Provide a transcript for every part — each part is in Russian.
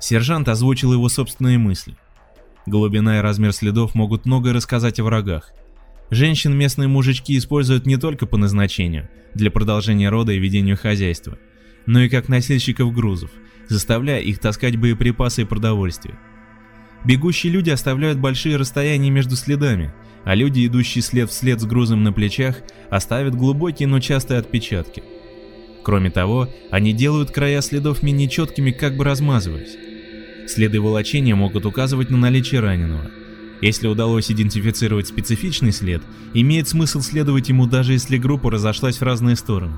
Сержант озвучил его собственные мысли. Глубина и размер следов могут многое рассказать о врагах. Женщин местные мужички используют не только по назначению, для продолжения рода и ведения хозяйства, но и как носильщиков грузов, заставляя их таскать боеприпасы и продовольствие. Бегущие люди оставляют большие расстояния между следами, а люди, идущие след вслед с грузом на плечах, оставят глубокие, но частые отпечатки. Кроме того, они делают края следов менее четкими, как бы размазываясь. Следы волочения могут указывать на наличие раненого. Если удалось идентифицировать специфичный след, имеет смысл следовать ему даже если группа разошлась в разные стороны.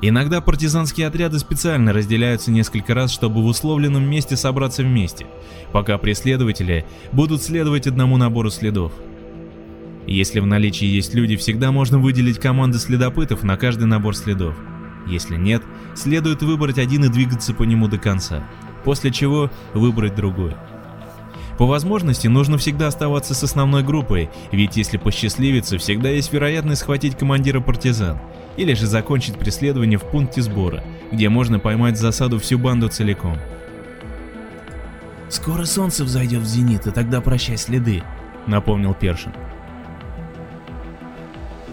Иногда партизанские отряды специально разделяются несколько раз, чтобы в условленном месте собраться вместе, пока преследователи будут следовать одному набору следов. Если в наличии есть люди, всегда можно выделить команды следопытов на каждый набор следов. Если нет, следует выбрать один и двигаться по нему до конца после чего выбрать другой. По возможности нужно всегда оставаться с основной группой, ведь если посчастливится, всегда есть вероятность схватить командира партизан, или же закончить преследование в пункте сбора, где можно поймать в засаду всю банду целиком. «Скоро солнце взойдет в зенит, и тогда прощай следы», — напомнил Першин.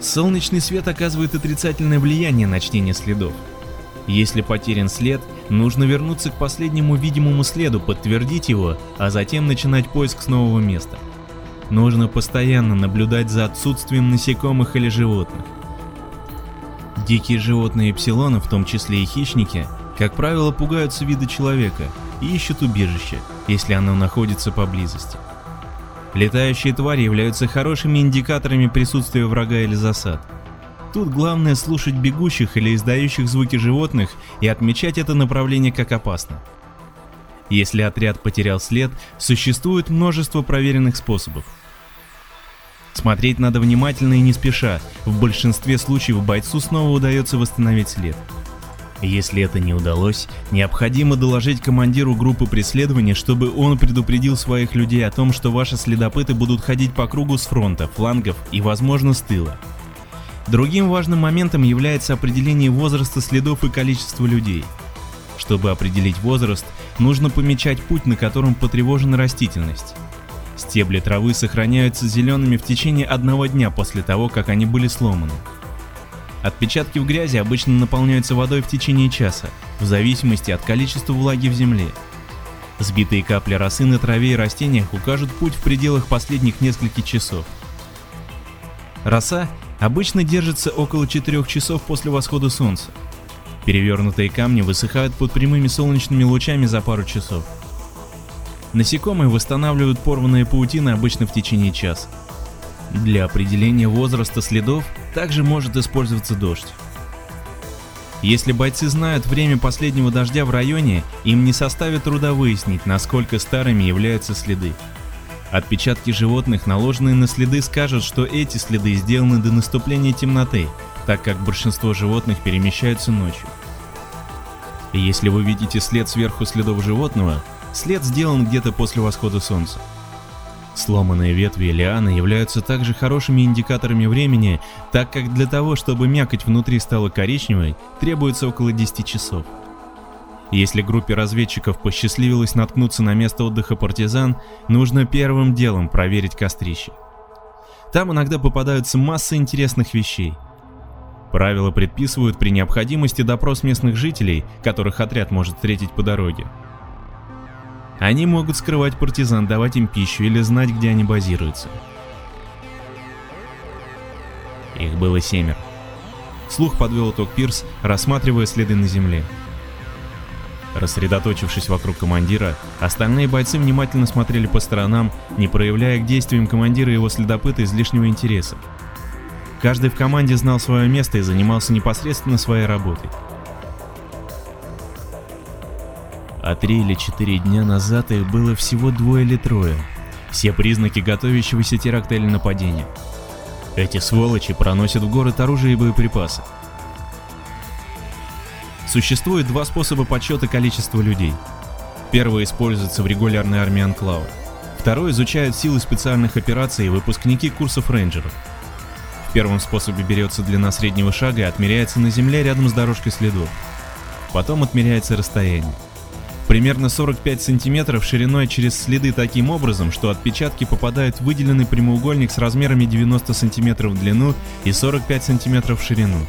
Солнечный свет оказывает отрицательное влияние на чтение следов. Если потерян след, нужно вернуться к последнему видимому следу, подтвердить его, а затем начинать поиск с нового места. Нужно постоянно наблюдать за отсутствием насекомых или животных. Дикие животные эпсилона, в том числе и хищники, как правило, пугаются вида человека и ищут убежище, если оно находится поблизости. Летающие твари являются хорошими индикаторами присутствия врага или засад. Тут главное слушать бегущих или издающих звуки животных и отмечать это направление как опасно. Если отряд потерял след, существует множество проверенных способов. Смотреть надо внимательно и не спеша, в большинстве случаев бойцу снова удается восстановить след. Если это не удалось, необходимо доложить командиру группы преследования, чтобы он предупредил своих людей о том, что ваши следопыты будут ходить по кругу с фронта, флангов и, возможно, с тыла. Другим важным моментом является определение возраста следов и количества людей. Чтобы определить возраст, нужно помечать путь, на котором потревожена растительность. Стебли травы сохраняются зелеными в течение одного дня после того, как они были сломаны. Отпечатки в грязи обычно наполняются водой в течение часа, в зависимости от количества влаги в земле. Сбитые капли росы на траве и растениях укажут путь в пределах последних нескольких часов. Роса обычно держится около 4 часов после восхода солнца. Перевернутые камни высыхают под прямыми солнечными лучами за пару часов. Насекомые восстанавливают порванные паутины обычно в течение часа. Для определения возраста следов также может использоваться дождь. Если бойцы знают время последнего дождя в районе, им не составит труда выяснить, насколько старыми являются следы. Отпечатки животных, наложенные на следы, скажут, что эти следы сделаны до наступления темноты, так как большинство животных перемещаются ночью. Если вы видите след сверху следов животного, след сделан где-то после восхода солнца. Сломанные ветви и лианы являются также хорошими индикаторами времени, так как для того, чтобы мякоть внутри стала коричневой, требуется около 10 часов. Если группе разведчиков посчастливилось наткнуться на место отдыха партизан, нужно первым делом проверить кострище. Там иногда попадаются масса интересных вещей. Правила предписывают при необходимости допрос местных жителей, которых отряд может встретить по дороге. Они могут скрывать партизан, давать им пищу или знать, где они базируются. Их было семеро. Слух подвел итог Пирс, рассматривая следы на земле. Рассредоточившись вокруг командира, остальные бойцы внимательно смотрели по сторонам, не проявляя к действиям командира и его следопыта излишнего интереса. Каждый в команде знал свое место и занимался непосредственно своей работой. А три или четыре дня назад их было всего двое или трое. Все признаки готовящегося теракта или нападения. Эти сволочи проносят в город оружие и боеприпасы. Существует два способа подсчета количества людей. Первый используется в регулярной армии Анклава. Второй изучают силы специальных операций и выпускники курсов рейнджеров. В первом способе берется длина среднего шага и отмеряется на земле рядом с дорожкой следов. Потом отмеряется расстояние. примерно 45 сантиметров шириной через следы таким образом, что отпечатки попадают в выделенный прямоугольник с размерами 90 сантиметров в длину и 45 сантиметров в ширину.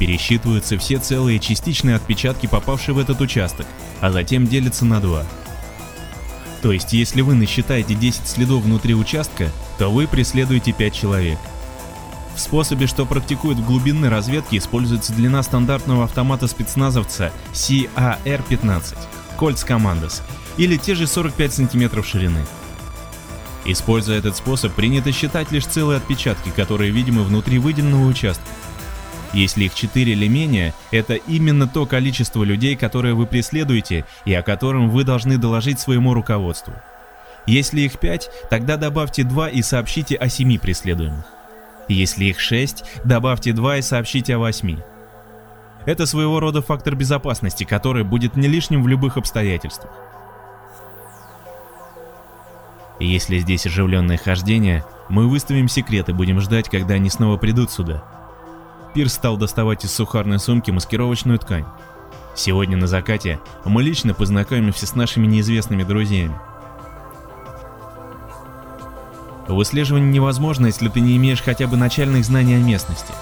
Пересчитываются все целые частичные отпечатки, попавшие в этот участок, а затем делятся на два. То есть, если вы насчитаете 10 следов внутри участка, то вы преследуете 5 человек. В способе, что практикуют в глубинной разведке, используется длина стандартного автомата спецназовца CAR-15 Colts Commandos или те же 45 см ширины. Используя этот способ, принято считать лишь целые отпечатки, которые видимы внутри выделенного участка. Если их 4 или менее, это именно то количество людей, которое вы преследуете и о котором вы должны доложить своему руководству. Если их 5, тогда добавьте 2 и сообщите о 7 преследуемых. Если их 6, добавьте 2 и сообщите о 8. Это своего рода фактор безопасности, который будет не лишним в любых обстоятельствах. Если здесь оживленное хождение, мы выставим секрет и будем ждать, когда они снова придут сюда. Пирс стал доставать из сухарной сумки маскировочную ткань. Сегодня на закате мы лично познакомимся с нашими неизвестными друзьями. Выслеживание невозможно, если ты не имеешь хотя бы начальных знаний о местности.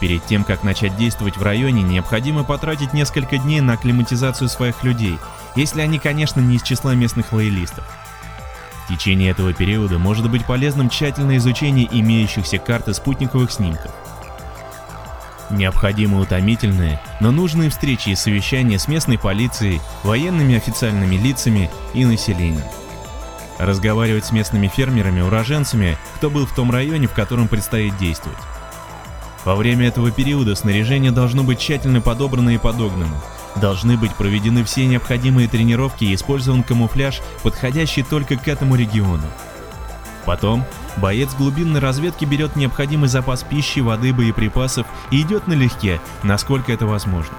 Перед тем, как начать действовать в районе, необходимо потратить несколько дней на акклиматизацию своих людей, если они, конечно, не из числа местных лоялистов. В течение этого периода может быть полезным тщательное изучение имеющихся карт и спутниковых снимков. Необходимы утомительные, но нужные встречи и совещания с местной полицией, военными официальными лицами и населением разговаривать с местными фермерами, уроженцами, кто был в том районе, в котором предстоит действовать. Во время этого периода снаряжение должно быть тщательно подобрано и подогнано. Должны быть проведены все необходимые тренировки и использован камуфляж, подходящий только к этому региону. Потом боец глубинной разведки берет необходимый запас пищи, воды, боеприпасов и идет налегке, насколько это возможно.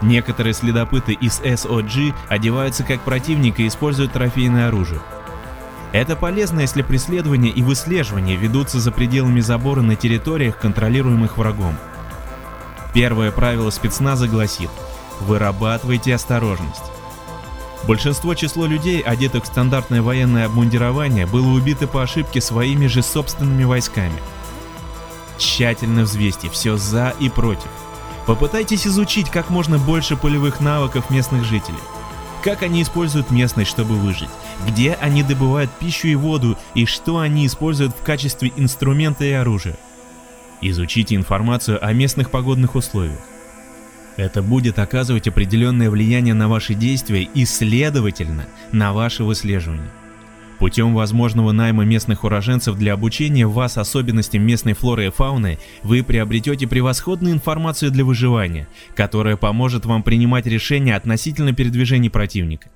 Некоторые следопыты из SOG одеваются как противник и используют трофейное оружие. Это полезно, если преследование и выслеживание ведутся за пределами забора на территориях, контролируемых врагом. Первое правило спецназа гласит «Вырабатывайте осторожность». Большинство число людей, одетых в стандартное военное обмундирование, было убито по ошибке своими же собственными войсками. Тщательно взвесьте все за и против. Попытайтесь изучить как можно больше полевых навыков местных жителей как они используют местность, чтобы выжить, где они добывают пищу и воду и что они используют в качестве инструмента и оружия. Изучите информацию о местных погодных условиях. Это будет оказывать определенное влияние на ваши действия и, следовательно, на ваше выслеживание. Путем возможного найма местных уроженцев для обучения вас особенностям местной флоры и фауны, вы приобретете превосходную информацию для выживания, которая поможет вам принимать решения относительно передвижений противника.